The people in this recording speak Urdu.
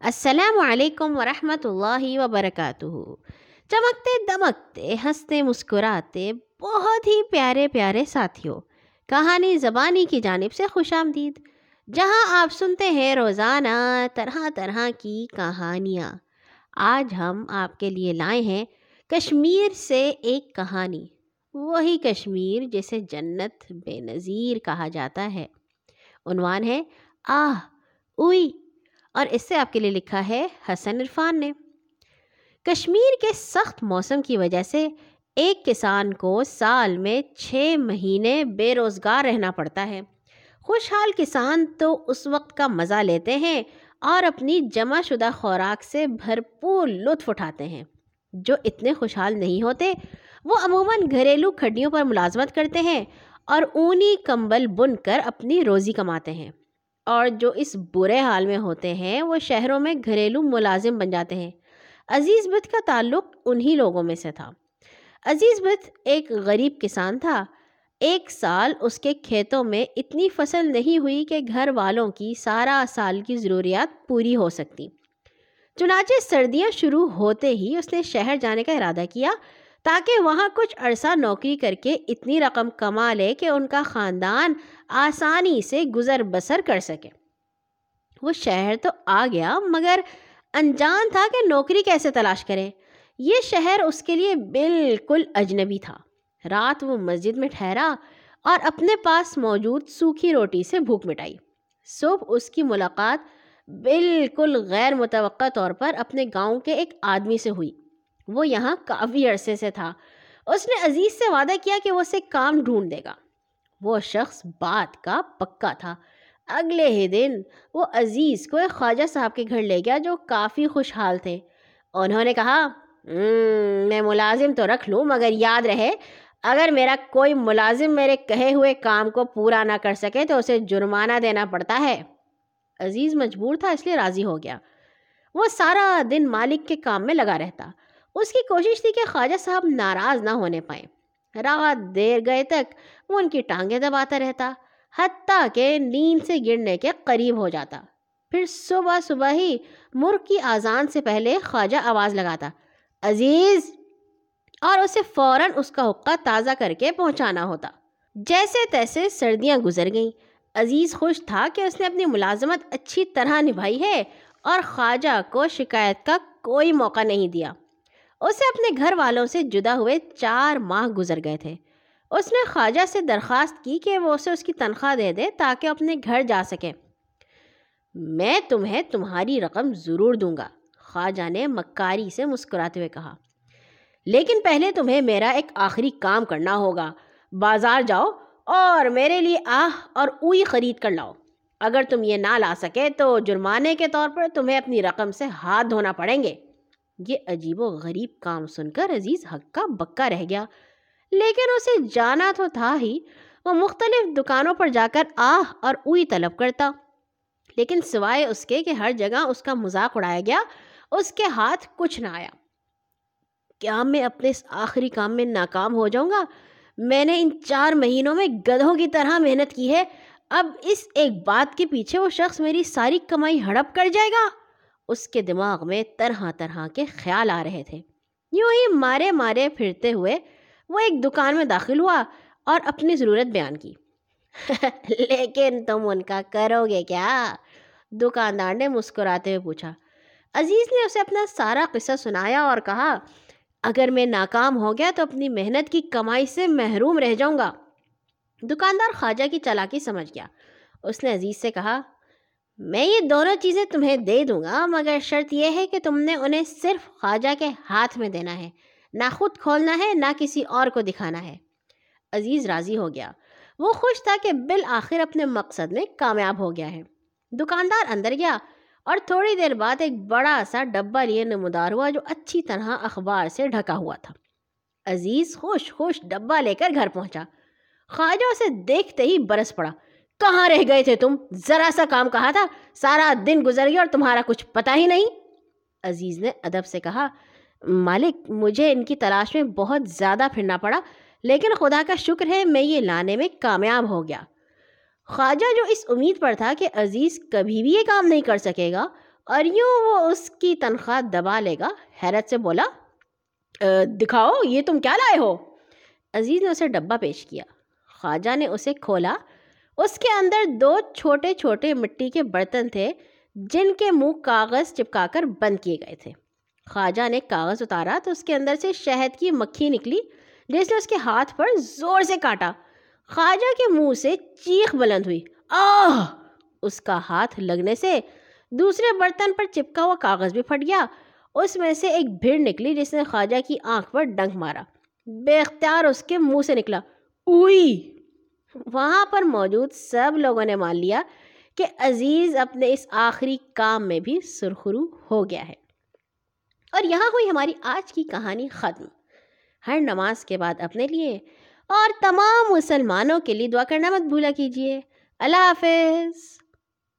السلام علیکم ورحمۃ اللہ وبرکاتہ۔ چمکتے دمکتے، ہنستے مسکراتے، بہت ہی پیارے پیارے ساتھیوں، کہانی زبانی کی جانب سے خوش آمدید۔ جہاں آپ سنتے ہیں روزانہ طرح طرح کی کہانیاں، آج ہم آپ کے لیے لائے ہیں کشمیر سے ایک کہانی۔ وہی کشمیر جسے جنت بے نظیر کہا جاتا ہے۔ عنوان ہے، آہ، اوئی۔ اور اس سے آپ کے لیے لکھا ہے، حسن عرفان نے۔ کشمیر کے سخت موسم کی وجہ سے ایک کسان کو سال میں چھ مہینے بے روزگار رہنا پڑتا ہے۔ خوشحال کسان تو اس وقت کا مزہ لیتے ہیں اور اپنی جمع شدہ خوراک سے بھرپور لطف اٹھاتے ہیں۔ جو اتنے خوشحال نہیں ہوتے، وہ عموماً گھریلو کھڈیوں پر ملازمت کرتے ہیں اور اونی کمبل بن کر اپنی روزی کماتے ہیں۔ اور جو اس برے حال میں ہوتے ہیں، وہ شہروں میں گھریلو ملازم بن جاتے ہیں۔ عزیز بت کا تعلق انہی لوگوں میں سے تھا۔ عزیز بت ایک غریب کسان تھا۔ ایک سال اس کے کھیتوں میں اتنی فصل نہیں ہوئی کہ گھر والوں کی سارا سال کی ضروریات پوری ہو سکتی۔ چنانچہ سردیاں شروع ہوتے ہی اس نے شہر جانے کا ارادہ کیا۔ تاکہ وہاں کچھ عرصہ نوکری کر کے اتنی رقم کما لے کہ ان کا خاندان آسانی سے گزر بسر کر سکے۔ وہ شہر تو آ گیا، مگر انجان تھا کہ نوکری کیسے تلاش کرے۔ یہ شہر اس کے لیے بالکل اجنبی تھا۔ رات وہ مسجد میں ٹھہرا اور اپنے پاس موجود سوکھی روٹی سے بھوک مٹائی۔ صبح اس کی ملاقات بالکل غیر متوقع طور پر اپنے گاؤں کے ایک آدمی سے ہوئی۔ وہ یہاں کافی عرصے سے تھا۔ اس نے عزیز سے وعدہ کیا کہ وہ اسے کام ڈھونڈ دے گا۔ وہ شخص بات کا پکا تھا۔ اگلے ہی دن وہ عزیز کو ایک خواجہ صاحب کے گھر لے گیا جو کافی خوشحال تھے۔ انہوں نے کہا میں ملازم تو رکھ لوں، مگر یاد رہے، اگر میرا کوئی ملازم میرے کہے ہوئے کام کو پورا نہ کر سکے تو اسے جرمانہ دینا پڑتا ہے۔ عزیز مجبور تھا، اس لیے راضی ہو گیا۔ وہ سارا دن مالک کے کام میں لگا رہتا۔ اس کی کوشش تھی کہ خواجہ صاحب ناراض نہ ہونے پائیں۔ رات دیر گئے تک وہ ان کی ٹانگیں دباتا رہتا، حتیٰ کہ نیند سے گرنے کے قریب ہو جاتا۔ پھر صبح صبح ہی مرغ کی آزان سے پہلے خواجہ آواز لگاتا، عزیز! اور اسے فوراً اس کا حقہ تازہ کر کے پہنچانا ہوتا۔ جیسے تیسے سردیاں گزر گئیں۔ عزیز خوش تھا کہ اس نے اپنی ملازمت اچھی طرح نبھائی ہے اور خواجہ کو شکایت کا کوئی موقع نہیں دیا۔ اسے اپنے گھر والوں سے جدا ہوئے چار ماہ گزر گئے تھے۔ اس نے خواجہ سے درخواست کی کہ وہ اسے اس کی تنخواہ دے دے تاکہ اپنے گھر جا سکے۔ میں تمہیں تمہاری رقم ضرور دوں گا، خواجہ نے مکاری سے مسکراتے ہوئے کہا۔ لیکن پہلے تمہیں میرا ایک آخری کام کرنا ہوگا۔ بازار جاؤ اور میرے لیے آہ اور اوئی خرید کر لاؤ۔ اگر تم یہ نہ لا سکے تو جرمانے کے طور پر تمہیں اپنی رقم سے ہاتھ دھونا پڑیں گے۔ یہ عجیب و غریب کام سن کر عزیز حق کا بکا رہ گیا۔ لیکن اسے جانا تو تھا ہی۔ وہ مختلف دکانوں پر جا کر آہ اور اوئی طلب کرتا۔ لیکن سوائے اس کے کہ ہر جگہ اس کا مذاق اڑایا گیا، اس کے ہاتھ کچھ نہ آیا۔ کیا میں اپنے اس آخری کام میں ناکام ہو جاؤں گا؟ میں نے ان چار مہینوں میں گدھوں کی طرح محنت کی ہے۔ اب اس ایک بات کے پیچھے وہ شخص میری ساری کمائی ہڑپ کر جائے گا۔ اس کے دماغ میں طرح طرح کے خیال آ رہے تھے۔ یوں ہی مارے مارے پھرتے ہوئے وہ ایک دکان میں داخل ہوا اور اپنی ضرورت بیان کی۔ لیکن تم ان کا کرو گے کیا؟ دکاندار نے مسکراتے ہوئے پوچھا۔ عزیز نے اسے اپنا سارا قصہ سنایا اور کہا، اگر میں ناکام ہو گیا تو اپنی محنت کی کمائی سے محروم رہ جاؤں گا۔ دکاندار خواجہ کی چالاکی سمجھ گیا۔ اس نے عزیز سے کہا میں یہ دونوں چیزیں تمہیں دے دوں گا، مگر شرط یہ ہے کہ تم نے انہیں صرف خواجہ کے ہاتھ میں دینا ہے، نہ خود کھولنا ہے، نہ کسی اور کو دکھانا ہے۔ عزیز راضی ہو گیا۔ وہ خوش تھا کہ بالآخر اپنے مقصد میں کامیاب ہو گیا ہے۔ دکاندار اندر گیا اور تھوڑی دیر بعد ایک بڑا سا ڈبہ لیے نمودار ہوا جو اچھی طرح اخبار سے ڈھکا ہوا تھا۔ عزیز خوش خوش ڈبہ لے کر گھر پہنچا۔ خواجہ اسے دیکھتے ہی برس پڑا۔ کہاں رہ گئے تھے تم؟ ذرا سا کام کہا تھا، سارا دن گزر گیا اور تمہارا کچھ پتہ ہی نہیں۔ عزیز نے ادب سے کہا، مالک، مجھے ان کی تلاش میں بہت زیادہ پھرنا پڑا، لیکن خدا کا شکر ہے میں یہ لانے میں کامیاب ہو گیا۔ خواجہ جو اس امید پر تھا کہ عزیز کبھی بھی یہ کام نہیں کر سکے گا، اور یوں وہ اس کی تنخواہ دبا لے گا، حیرت سے بولا دکھاؤ، یہ تم کیا لائے ہو؟ عزیز نے اسے ڈبہ پیش کیا۔ خواجہ نے اسے کھولا اس کے اندر دو چھوٹے چھوٹے مٹی کے برتن تھے جن کے منہ کاغذ چپکا کر بند کیے گئے تھے۔ خواجہ نے کاغذ اتارا تو اس کے اندر سے شہد کی مکھی نکلی جس نے اس کے ہاتھ پر زور سے کاٹا۔ خواجہ کے منہ سے چیخ بلند ہوئی۔ آہ! اس کا ہاتھ لگنے سے دوسرے برتن پر چپکا ہوا کاغذ بھی پھٹ گیا۔ اس میں سے ایک بھیڑ نکلی جس نے خواجہ کی آنکھ پر ڈنک مارا۔ بے اختیار اس کے منہ سے نکلا۔ اوئی! وہاں پر موجود سب لوگوں نے مان لیا کہ عزیز اپنے اس آخری کام میں بھی سرخرو ہو گیا ہے۔ اور یہاں ہوئی ہماری آج کی کہانی ختم۔ ہر نماز کے بعد اپنے لیے اور تمام مسلمانوں کے لیے دعا کرنا مت بھولا کیجیے۔ اللہ حافظ۔